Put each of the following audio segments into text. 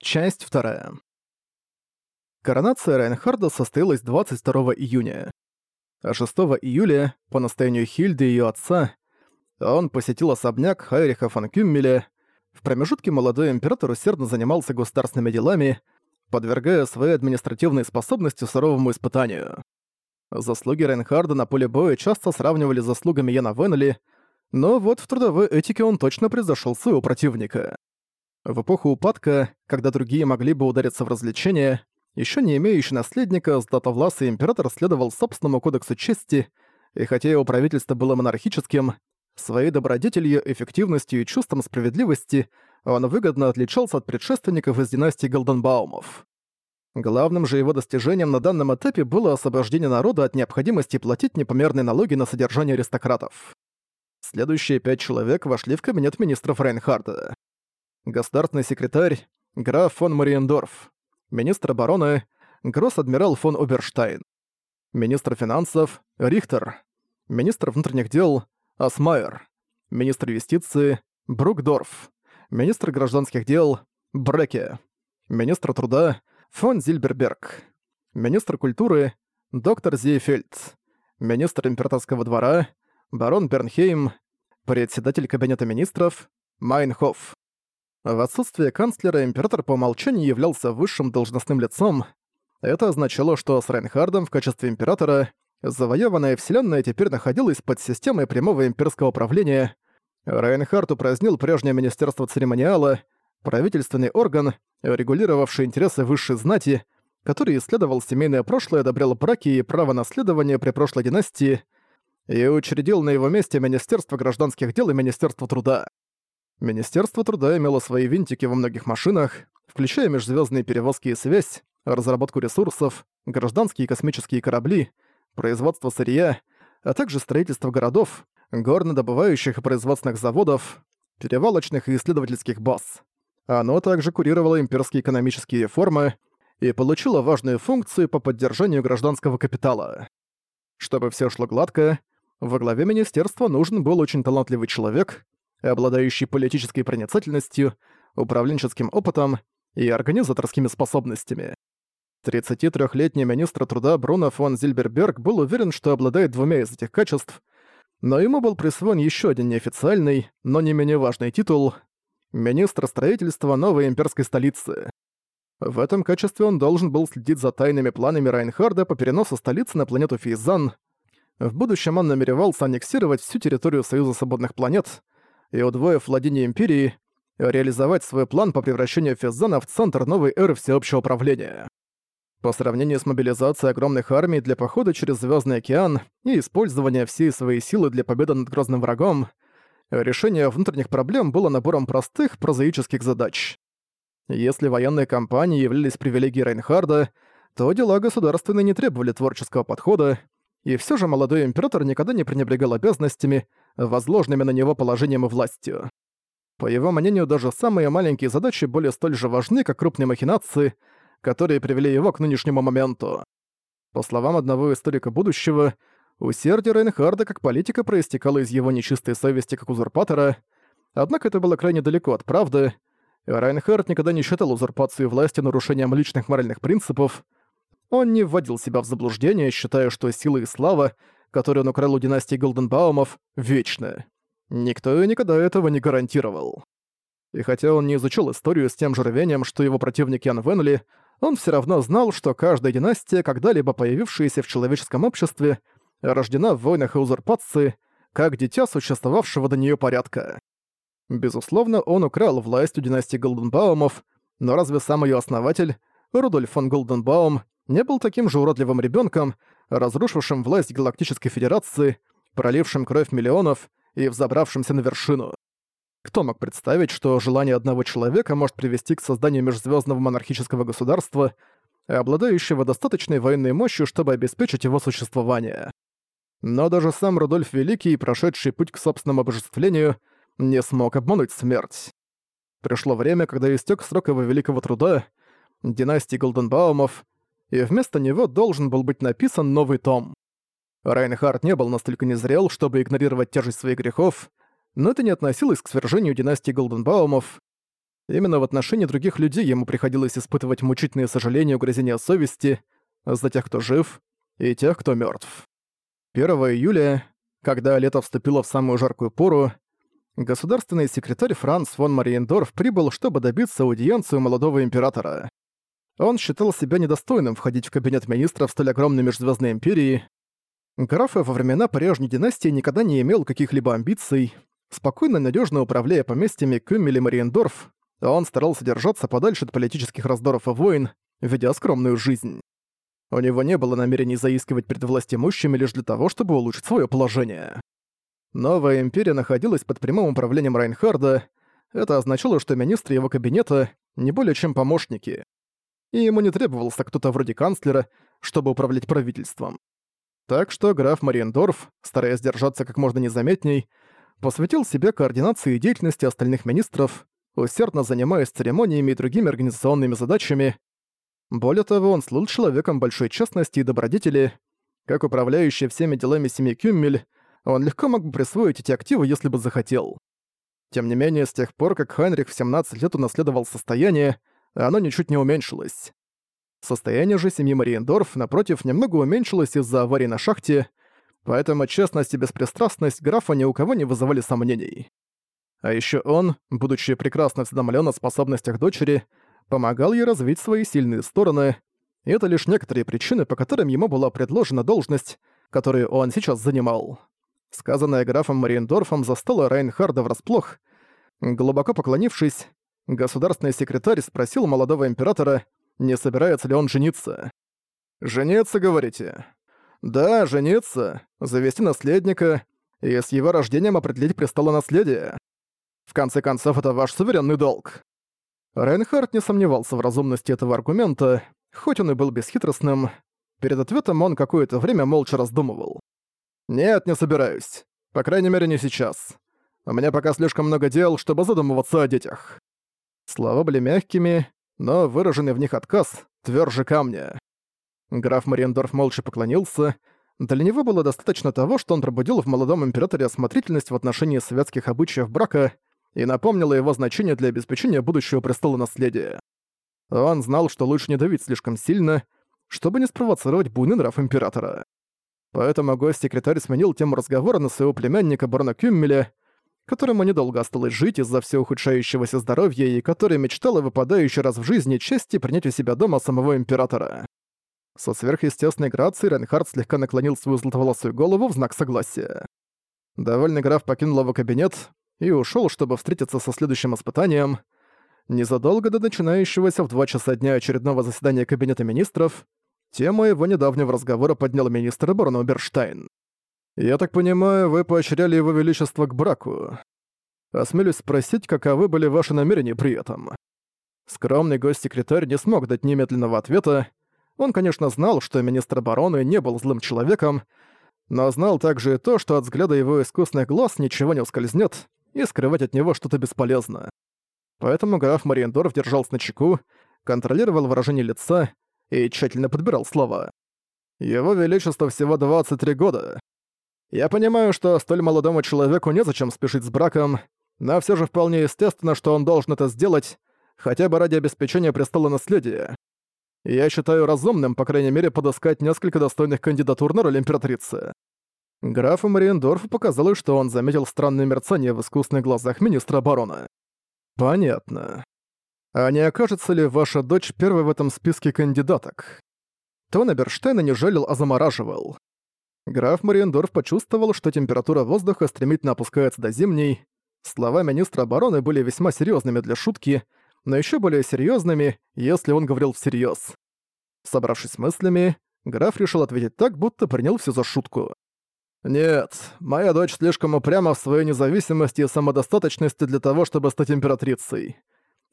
Часть вторая. Коронация Райнхарда состоялась 22 июня. А 6 июля, по настоянию Хильды и её отца, он посетил особняк Хайриха фон Кюммеля. В промежутке молодой император усердно занимался государственными делами, подвергая свои административные способности суровому испытанию. Заслуги Рейнхарда на поле боя часто сравнивали с заслугами Яна Веннелли, но вот в трудовой этике он точно превзошел своего противника. В эпоху упадка, когда другие могли бы удариться в развлечения, еще не имеющий наследника, Златовласый император следовал собственному кодексу чести, и хотя его правительство было монархическим, своей добродетелью, эффективностью и чувством справедливости он выгодно отличался от предшественников из династии Голденбаумов. Главным же его достижением на данном этапе было освобождение народа от необходимости платить непомерные налоги на содержание аристократов. Следующие пять человек вошли в кабинет министров Рейнхарда. Государственный секретарь граф фон Мариендорф, министр обороны гросс-адмирал фон Оберштайн, министр финансов Рихтер, министр внутренних дел Асмайер, министр юстиции Брукдорф, министр гражданских дел Бреке, министр труда фон Зильберберг, министр культуры доктор Зейфельд, министр императорского двора барон Бернхейм, председатель кабинета министров Майнхоф. В отсутствие канцлера император по умолчанию являлся высшим должностным лицом. Это означало, что с Рейнхардом в качестве императора завоеванная вселенная теперь находилась под системой прямого имперского правления. Рейнхард упразднил прежнее Министерство церемониала, правительственный орган, регулировавший интересы высшей знати, который исследовал семейное прошлое, одобрял браки и право наследования при прошлой династии, и учредил на его месте Министерство гражданских дел и Министерство труда. Министерство труда имело свои винтики во многих машинах, включая межзвездные перевозки и связь, разработку ресурсов, гражданские и космические корабли, производство сырья, а также строительство городов, горнодобывающих и производственных заводов, перевалочных и исследовательских баз. Оно также курировало имперские экономические реформы и получило важные функции по поддержанию гражданского капитала. Чтобы все шло гладко, во главе министерства нужен был очень талантливый человек, обладающий политической проницательностью, управленческим опытом и организаторскими способностями. 33-летний министр труда Бруно фон Зильберберг был уверен, что обладает двумя из этих качеств, но ему был присвоен еще один неофициальный, но не менее важный титул – министр строительства новой имперской столицы. В этом качестве он должен был следить за тайными планами Райнхарда по переносу столицы на планету Фейзан, в будущем он намеревался аннексировать всю территорию Союза Свободных Планет и, удвоив владение Империи, реализовать свой план по превращению Феззана в центр новой эры всеобщего управления. По сравнению с мобилизацией огромных армий для похода через Звездный океан и использования всей своей силы для победы над грозным врагом, решение внутренних проблем было набором простых прозаических задач. Если военные кампании являлись привилегией Рейнхарда, то дела государственные не требовали творческого подхода, и все же молодой император никогда не пренебрегал обязанностями, возложенными на него положением и властью. По его мнению, даже самые маленькие задачи были столь же важны, как крупные махинации, которые привели его к нынешнему моменту. По словам одного историка будущего, усердие Рейнхарда как политика проистекало из его нечистой совести как узурпатора, однако это было крайне далеко от правды. Рейнхард никогда не считал узурпацию власти нарушением личных моральных принципов, он не вводил себя в заблуждение, считая, что сила и слава, которые он украл у династии Голденбаумов, вечны. Никто и никогда этого не гарантировал. И хотя он не изучил историю с тем же рвением, что его противник Ян Венли, он все равно знал, что каждая династия, когда-либо появившаяся в человеческом обществе, рождена в войнах и узурпации, как дитя существовавшего до нее порядка. Безусловно, он украл власть у династии Голденбаумов, но разве сам ее основатель, Рудольф фон Голденбаум, не был таким же уродливым ребенком, разрушившим власть Галактической Федерации, пролившим кровь миллионов и взобравшимся на вершину. Кто мог представить, что желание одного человека может привести к созданию межзвездного монархического государства, обладающего достаточной военной мощью, чтобы обеспечить его существование? Но даже сам Рудольф Великий, прошедший путь к собственному обожествлению, не смог обмануть смерть. Пришло время, когда истек срок его великого труда, династии Голденбаумов, и вместо него должен был быть написан новый том. Райнхард не был настолько незрел, чтобы игнорировать тяжесть своих грехов, но это не относилось к свержению династии Голденбаумов. Именно в отношении других людей ему приходилось испытывать мучительные сожаления и угрызения совести за тех, кто жив, и тех, кто мертв. 1 июля, когда лето вступило в самую жаркую пору, государственный секретарь Франц фон Мариендорф прибыл, чтобы добиться аудиенцию молодого императора. Он считал себя недостойным входить в кабинет министров столь огромной межзвездной империи. Граф во времена прежней династии никогда не имел каких-либо амбиций. Спокойно и надежно управляя поместьями Кюммель и Мариендорф, он старался держаться подальше от политических раздоров и войн, ведя скромную жизнь. У него не было намерений заискивать перед властимущими лишь для того, чтобы улучшить свое положение. Новая империя находилась под прямым управлением Райнхарда. Это означало, что министры его кабинета не более чем помощники. И ему не требовался кто-то вроде канцлера, чтобы управлять правительством. Так что граф Мариендорф, стараясь держаться как можно незаметней, посвятил себе координации деятельности остальных министров, усердно занимаясь церемониями и другими организационными задачами. Более того, он слыл человеком большой честности и добродетели. Как управляющий всеми делами семьи Кюммель, он легко мог бы присвоить эти активы, если бы захотел. Тем не менее, с тех пор, как Хайнрих в 17 лет унаследовал состояние, оно ничуть не уменьшилось. Состояние же семьи Мариендорф, напротив, немного уменьшилось из-за аварии на шахте, поэтому честность и беспристрастность графа ни у кого не вызывали сомнений. А еще он, будучи прекрасно осведомлен о способностях дочери, помогал ей развить свои сильные стороны, и это лишь некоторые причины, по которым ему была предложена должность, которую он сейчас занимал. Сказанное графом Мариендорфом застало Рейнхарда врасплох. Глубоко поклонившись, государственный секретарь спросил молодого императора, не собирается ли он жениться. «Жениться, говорите?» «Да, жениться, завести наследника и с его рождением определить престолонаследие. В конце концов, это ваш суверенный долг». Рейнхард не сомневался в разумности этого аргумента, хоть он и был бесхитростным. Перед ответом он какое-то время молча раздумывал. «Нет, не собираюсь. По крайней мере, не сейчас. У меня пока слишком много дел, чтобы задумываться о детях». Слова были мягкими, но выраженный в них отказ тверже камня. Граф Мариендорф молча поклонился. Для него было достаточно того, что он пробудил в молодом императоре осмотрительность в отношении светских обычаев брака и напомнила его значение для обеспечения будущего престола наследия. Он знал, что лучше не давить слишком сильно, чтобы не спровоцировать буйный нрав императора. Поэтому гость-секретарь сменил тему разговора на своего племянника барона Кюммеля, которому недолго осталось жить из-за все ухудшающегося здоровья и который мечтал о выпадающей раз в жизни чести принять у себя дома самого императора. Со сверхъестественной грацией Рейнхард слегка наклонил свою златоволосую голову в знак согласия. Довольный граф покинул его кабинет, и ушел, чтобы встретиться со следующим испытанием. Незадолго до начинающегося в 2 часа дня очередного заседания Кабинета Министров, тему его недавнего разговора поднял министр обороны Берштайн. «Я так понимаю, вы поощряли его величество к браку. Осмелюсь спросить, каковы были ваши намерения при этом?» Скромный гость-секретарь не смог дать немедленного ответа. Он, конечно, знал, что министр обороны не был злым человеком, но знал также и то, что от взгляда его искусных глаз ничего не ускользнет, и скрывать от него что-то бесполезно. Поэтому граф Мариендорф держался на чеку, контролировал выражение лица и тщательно подбирал слова. «Его Величество всего 23 года. Я понимаю, что столь молодому человеку незачем спешить с браком, но все же вполне естественно, что он должен это сделать, хотя бы ради обеспечения престола наследия. Я считаю разумным, по крайней мере, подыскать несколько достойных кандидатур на роль императрицы. Графу Мариендорфу показалось, что он заметил странное мерцание в искусных глазах министра обороны. «Понятно. А не окажется ли ваша дочь первой в этом списке кандидаток?» Тон Эберштейна не жалил, а замораживал. Граф Мариендорф почувствовал, что температура воздуха стремительно опускается до зимней. Слова министра обороны были весьма серьезными для шутки, но еще более серьезными, если он говорил всерьез. Собравшись с мыслями, граф решил ответить так, будто принял все за шутку. «Нет, моя дочь слишком упряма в своей независимости и самодостаточности для того, чтобы стать императрицей.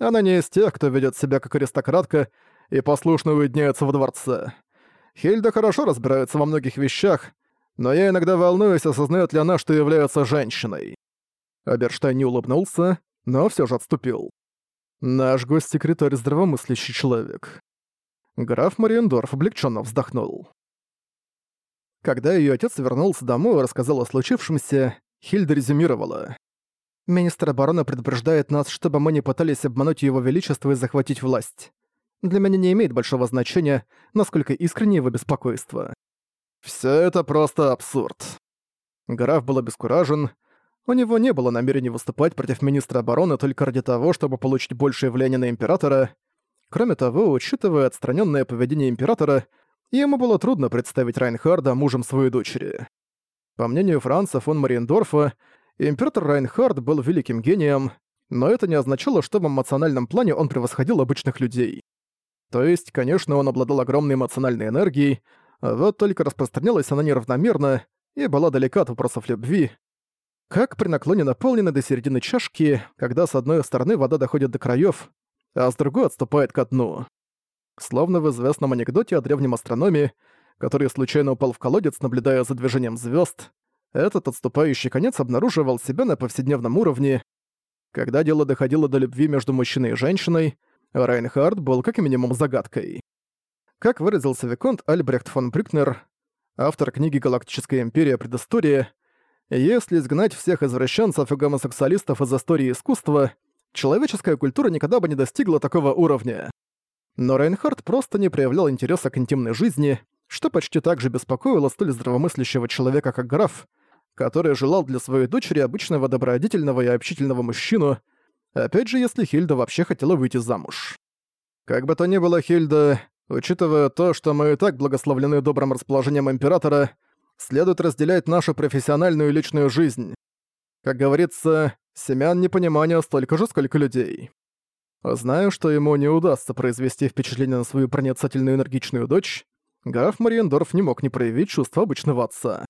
Она не из тех, кто ведет себя как аристократка и послушно уединяется во дворце. Хильда хорошо разбирается во многих вещах, но я иногда волнуюсь, осознает ли она, что является женщиной». Аберштайн не улыбнулся, но все же отступил. «Наш гость-секретарь здравомыслящий человек». Граф Мариендорф облегченно вздохнул. Когда ее отец вернулся домой и рассказал о случившемся, Хильда резюмировала. Министр обороны предупреждает нас, чтобы мы не пытались обмануть его величество и захватить власть. Для меня не имеет большого значения, насколько искренне его беспокойство. Все это просто абсурд. Граф был обескуражен. У него не было намерения выступать против министра обороны только ради того, чтобы получить большее влияние на императора. Кроме того, учитывая отстраненное поведение императора, ему было трудно представить Райнхарда мужем своей дочери. По мнению Франца фон Мариендорфа, император Райнхард был великим гением, но это не означало, что в эмоциональном плане он превосходил обычных людей. То есть, конечно, он обладал огромной эмоциональной энергией, вот только распространялась она неравномерно и была далека от вопросов любви. Как при наклоне наполненной до середины чашки, когда с одной стороны вода доходит до краев, а с другой отступает ко дну. Словно в известном анекдоте о древнем астрономе, который случайно упал в колодец, наблюдая за движением звезд, этот отступающий конец обнаруживал себя на повседневном уровне. Когда дело доходило до любви между мужчиной и женщиной, Райнхард был как минимум загадкой. Как выразился Виконт Альбрехт фон Брюкнер, автор книги «Галактическая империя. Предыстория», если изгнать всех извращенцев и гомосексуалистов из истории искусства, человеческая культура никогда бы не достигла такого уровня. Но Рейнхард просто не проявлял интереса к интимной жизни, что почти так же беспокоило столь здравомыслящего человека, как граф, который желал для своей дочери обычного добродетельного и общительного мужчину, Опять же, если Хильда вообще хотела выйти замуж. Как бы то ни было, Хильда, учитывая то, что мы и так благословлены добрым расположением Императора, следует разделять нашу профессиональную и личную жизнь. Как говорится, семян непонимания столько же, сколько людей. Знаю, что ему не удастся произвести впечатление на свою проницательную энергичную дочь, граф Мариендорф не мог не проявить чувства обычного отца.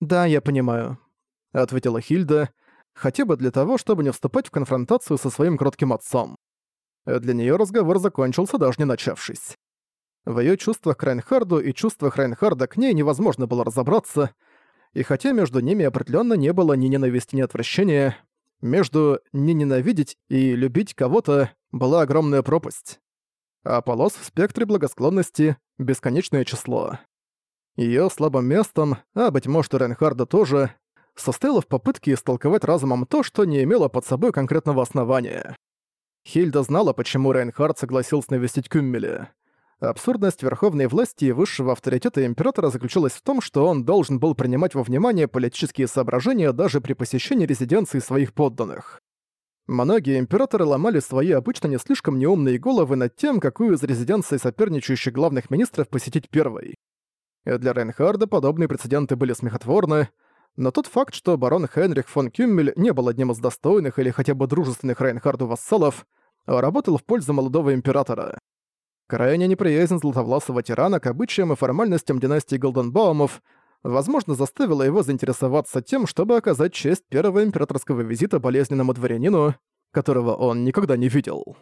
«Да, я понимаю», — ответила Хильда, хотя бы для того, чтобы не вступать в конфронтацию со своим кротким отцом. Для нее разговор закончился, даже не начавшись. В ее чувствах к Райнхарду и чувствах Райнхарда к ней невозможно было разобраться, и хотя между ними определенно не было ни ненависти, ни отвращения, между «не ненавидеть» и «любить кого-то» была огромная пропасть. А полос в спектре благосклонности — бесконечное число. Её слабым местом, а, быть может, у Рейнхарда тоже, состояла в попытке истолковать разумом то, что не имело под собой конкретного основания. Хильда знала, почему Рейнхард согласился навестить Кюммеля. Абсурдность верховной власти и высшего авторитета императора заключалась в том, что он должен был принимать во внимание политические соображения даже при посещении резиденции своих подданных. Многие императоры ломали свои обычно не слишком неумные головы над тем, какую из резиденций соперничающих главных министров посетить первой. И для Рейнхарда подобные прецеденты были смехотворны, но тот факт, что барон Хенрих фон Кюммель не был одним из достойных или хотя бы дружественных Рейнхарду вассалов, работал в пользу молодого императора. Крайне неприязнь златовласого тирана к обычаям и формальностям династии Голденбаумов возможно заставила его заинтересоваться тем, чтобы оказать честь первого императорского визита болезненному дворянину, которого он никогда не видел.